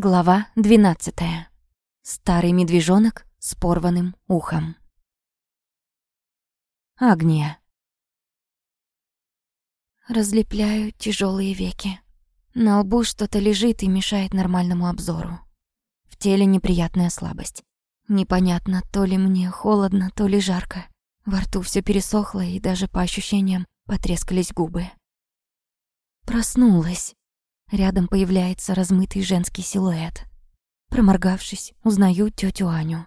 Глава 12. Старый медвежонок с порванным ухом. Агния. Разлепляю тяжелые веки. На лбу что-то лежит и мешает нормальному обзору. В теле неприятная слабость. Непонятно, то ли мне холодно, то ли жарко. Во рту все пересохло, и даже по ощущениям потрескались губы. Проснулась. Рядом появляется размытый женский силуэт. Проморгавшись, узнаю тетю Аню.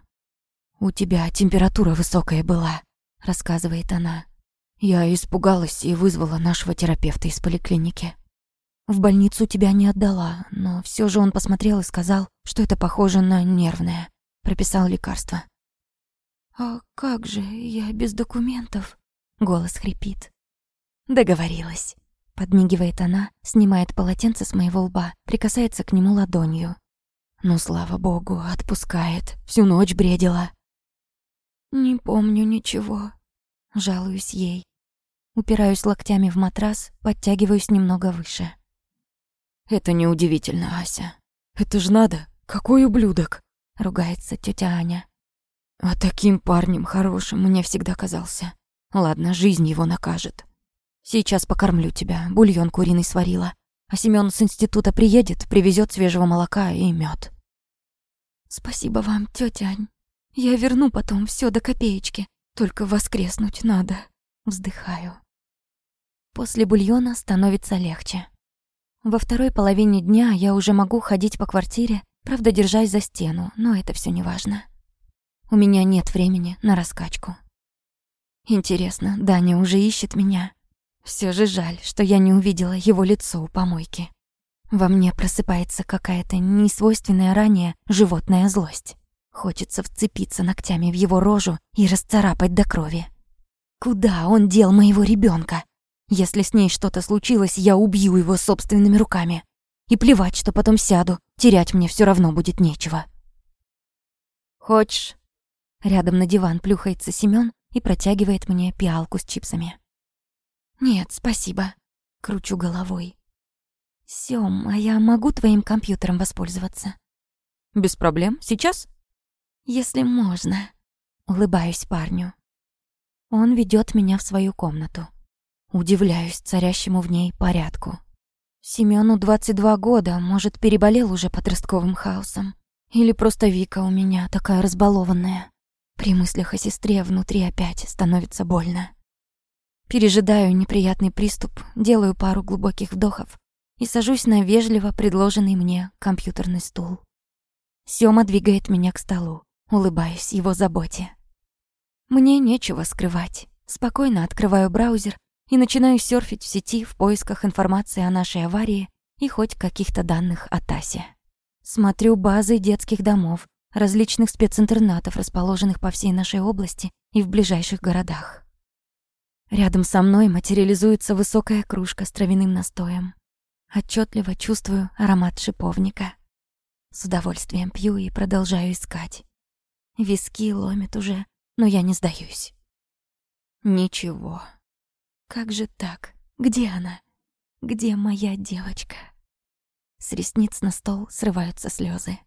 «У тебя температура высокая была», — рассказывает она. «Я испугалась и вызвала нашего терапевта из поликлиники. В больницу тебя не отдала, но все же он посмотрел и сказал, что это похоже на нервное. Прописал лекарство». «А как же, я без документов?» — голос хрипит. Договорилась. Подмигивает она, снимает полотенце с моего лба, прикасается к нему ладонью. Ну, слава богу, отпускает. Всю ночь бредила. «Не помню ничего», — жалуюсь ей. Упираюсь локтями в матрас, подтягиваюсь немного выше. «Это неудивительно, Ася. Это ж надо, какой ублюдок!» — ругается тетя Аня. «А таким парнем хорошим мне всегда казался. Ладно, жизнь его накажет. Сейчас покормлю тебя, бульон куриный сварила. А Семён с института приедет, привезет свежего молока и мед. Спасибо вам, тетя Ань. Я верну потом все до копеечки. Только воскреснуть надо. Вздыхаю. После бульона становится легче. Во второй половине дня я уже могу ходить по квартире, правда, держась за стену, но это все не важно. У меня нет времени на раскачку. Интересно, Даня уже ищет меня? Все же жаль, что я не увидела его лицо у помойки. Во мне просыпается какая-то несвойственная ранее животная злость. Хочется вцепиться ногтями в его рожу и расцарапать до крови. Куда он дел моего ребенка? Если с ней что-то случилось, я убью его собственными руками. И плевать, что потом сяду, терять мне все равно будет нечего. «Хочешь?» Рядом на диван плюхается Семён и протягивает мне пиалку с чипсами. «Нет, спасибо», — кручу головой. «Сём, а я могу твоим компьютером воспользоваться?» «Без проблем. Сейчас?» «Если можно», — улыбаюсь парню. Он ведёт меня в свою комнату. Удивляюсь царящему в ней порядку. Семёну 22 года, может, переболел уже подростковым хаосом. Или просто Вика у меня такая разбалованная. При мыслях о сестре внутри опять становится больно. Пережидаю неприятный приступ, делаю пару глубоких вдохов и сажусь на вежливо предложенный мне компьютерный стул. Сёма двигает меня к столу, улыбаясь его заботе. Мне нечего скрывать. Спокойно открываю браузер и начинаю серфить в сети в поисках информации о нашей аварии и хоть каких-то данных о Тасе. Смотрю базы детских домов, различных специнтернатов, расположенных по всей нашей области и в ближайших городах. Рядом со мной материализуется высокая кружка с травяным настоем. Отчетливо чувствую аромат шиповника. С удовольствием пью и продолжаю искать. Виски ломит уже, но я не сдаюсь. Ничего. Как же так? Где она? Где моя девочка? С ресниц на стол срываются слезы.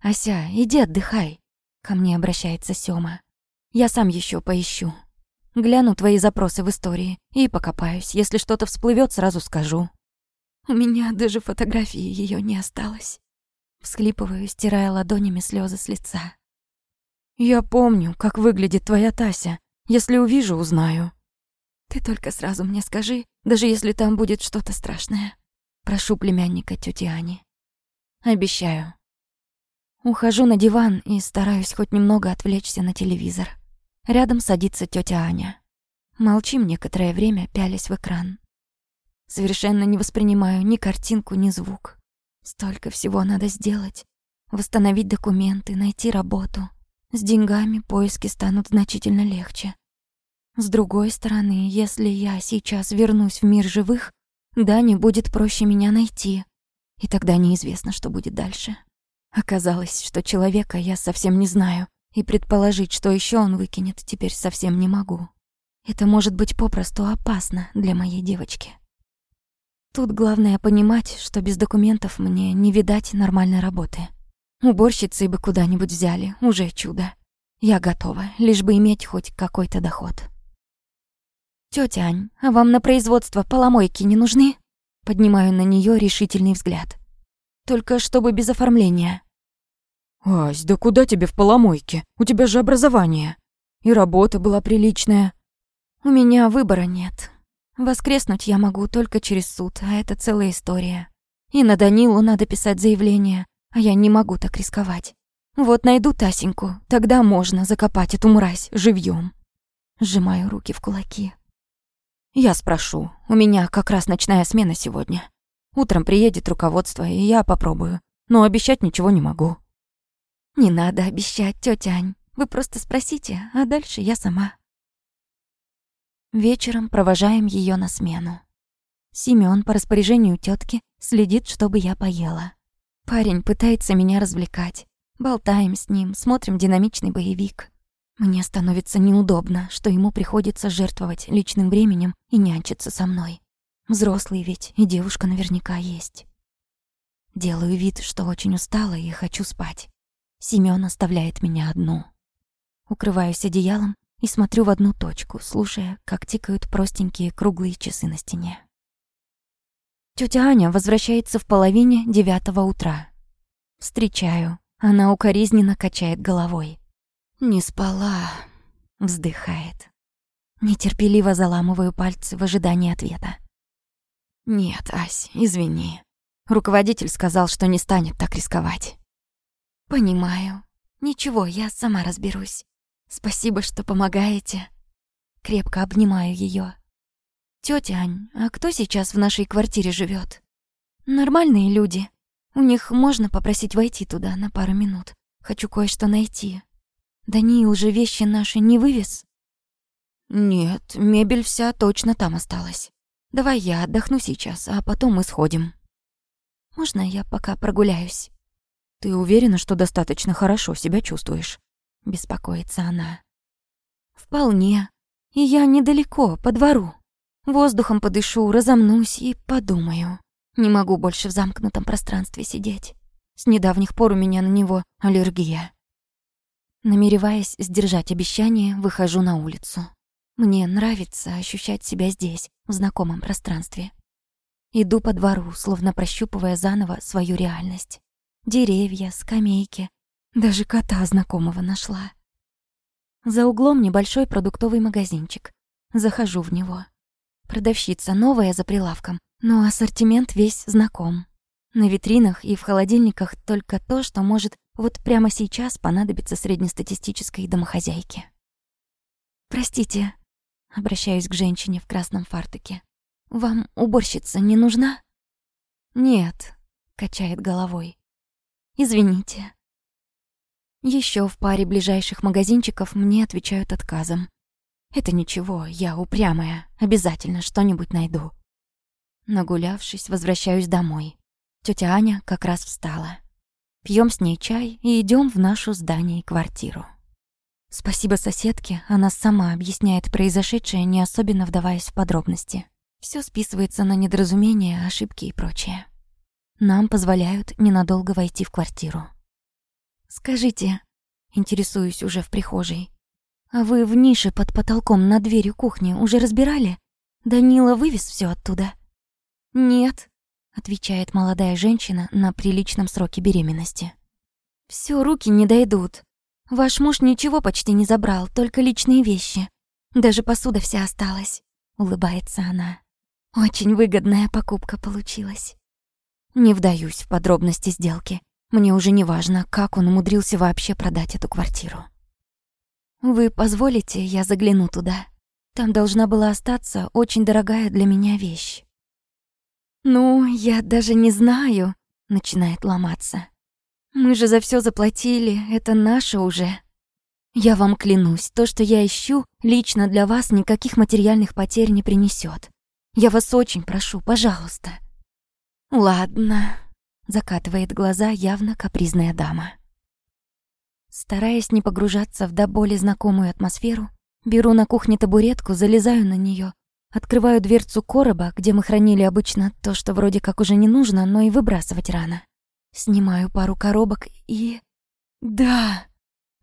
«Ася, иди отдыхай», — ко мне обращается Сёма. «Я сам еще поищу». Гляну твои запросы в истории и покопаюсь. Если что-то всплывет, сразу скажу. У меня даже фотографии ее не осталось. Всхлипываю, стирая ладонями слезы с лица. Я помню, как выглядит твоя Тася. Если увижу, узнаю. Ты только сразу мне скажи, даже если там будет что-то страшное. Прошу племянника тети Ани. Обещаю. Ухожу на диван и стараюсь хоть немного отвлечься на телевизор. Рядом садится тетя Аня. Молчим некоторое время, пялясь в экран. Совершенно не воспринимаю ни картинку, ни звук. Столько всего надо сделать. Восстановить документы, найти работу. С деньгами поиски станут значительно легче. С другой стороны, если я сейчас вернусь в мир живых, Дане будет проще меня найти. И тогда неизвестно, что будет дальше. Оказалось, что человека я совсем не знаю. И предположить, что еще он выкинет, теперь совсем не могу. Это может быть попросту опасно для моей девочки. Тут главное понимать, что без документов мне не видать нормальной работы. Уборщицы бы куда-нибудь взяли, уже чудо. Я готова, лишь бы иметь хоть какой-то доход. Тётя Ань, а вам на производство поломойки не нужны? Поднимаю на неё решительный взгляд. Только чтобы без оформления. «Ась, да куда тебе в поломойке? У тебя же образование. И работа была приличная». «У меня выбора нет. Воскреснуть я могу только через суд, а это целая история. И на Данилу надо писать заявление, а я не могу так рисковать. Вот найду Тасеньку, тогда можно закопать эту мразь живьем. Сжимаю руки в кулаки. Я спрошу. У меня как раз ночная смена сегодня. Утром приедет руководство, и я попробую. Но обещать ничего не могу. Не надо обещать, тётя Ань. Вы просто спросите, а дальше я сама. Вечером провожаем её на смену. Семён по распоряжению тётки следит, чтобы я поела. Парень пытается меня развлекать. Болтаем с ним, смотрим динамичный боевик. Мне становится неудобно, что ему приходится жертвовать личным временем и нянчиться со мной. Взрослый ведь, и девушка наверняка есть. Делаю вид, что очень устала и хочу спать. Семён оставляет меня одну. Укрываюсь одеялом и смотрю в одну точку, слушая, как тикают простенькие круглые часы на стене. Тётя Аня возвращается в половине девятого утра. Встречаю. Она укоризненно качает головой. «Не спала», — вздыхает. Нетерпеливо заламываю пальцы в ожидании ответа. «Нет, Ась, извини. Руководитель сказал, что не станет так рисковать». «Понимаю. Ничего, я сама разберусь. Спасибо, что помогаете». Крепко обнимаю ее. Тетя Ань, а кто сейчас в нашей квартире живет? Нормальные люди. У них можно попросить войти туда на пару минут. Хочу кое-что найти. Даниил же вещи наши не вывез? Нет, мебель вся точно там осталась. Давай я отдохну сейчас, а потом мы сходим. Можно я пока прогуляюсь? Ты уверена, что достаточно хорошо себя чувствуешь? Беспокоится она. Вполне. И я недалеко, по двору. Воздухом подышу, разомнусь и подумаю. Не могу больше в замкнутом пространстве сидеть. С недавних пор у меня на него аллергия. Намереваясь сдержать обещание, выхожу на улицу. Мне нравится ощущать себя здесь, в знакомом пространстве. Иду по двору, словно прощупывая заново свою реальность. Деревья, скамейки. Даже кота знакомого нашла. За углом небольшой продуктовый магазинчик. Захожу в него. Продавщица новая за прилавком, но ассортимент весь знаком. На витринах и в холодильниках только то, что может вот прямо сейчас понадобиться среднестатистической домохозяйке. «Простите», — обращаюсь к женщине в красном фартуке. «Вам уборщица не нужна?» «Нет», — качает головой. «Извините». Еще в паре ближайших магазинчиков мне отвечают отказом. «Это ничего, я упрямая, обязательно что-нибудь найду». Нагулявшись, возвращаюсь домой. Тётя Аня как раз встала. Пьем с ней чай и идем в нашу здание и квартиру. Спасибо соседке, она сама объясняет произошедшее, не особенно вдаваясь в подробности. Все списывается на недоразумения, ошибки и прочее. Нам позволяют ненадолго войти в квартиру. «Скажите», — интересуюсь уже в прихожей, «а вы в нише под потолком над дверью кухни уже разбирали? Данила вывез все оттуда?» «Нет», отвечает молодая женщина на приличном сроке беременности. Все руки не дойдут. Ваш муж ничего почти не забрал, только личные вещи. Даже посуда вся осталась, улыбается она. Очень выгодная покупка получилась. Не вдаюсь в подробности сделки. Мне уже не важно, как он умудрился вообще продать эту квартиру. Вы позволите, я загляну туда. Там должна была остаться очень дорогая для меня вещь. «Ну, я даже не знаю», — начинает ломаться. «Мы же за все заплатили, это наше уже». «Я вам клянусь, то, что я ищу, лично для вас никаких материальных потерь не принесет. Я вас очень прошу, пожалуйста». «Ладно», — закатывает глаза явно капризная дама. Стараясь не погружаться в до боли знакомую атмосферу, беру на кухне табуретку, залезаю на нее Открываю дверцу короба, где мы хранили обычно то, что вроде как уже не нужно, но и выбрасывать рано. Снимаю пару коробок и... Да!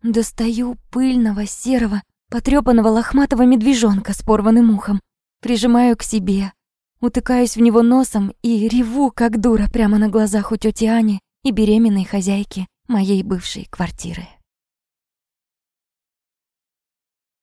Достаю пыльного, серого, потрёпанного лохматого медвежонка с порванным ухом. Прижимаю к себе, утыкаюсь в него носом и реву, как дура, прямо на глазах у тёти Ани и беременной хозяйки моей бывшей квартиры.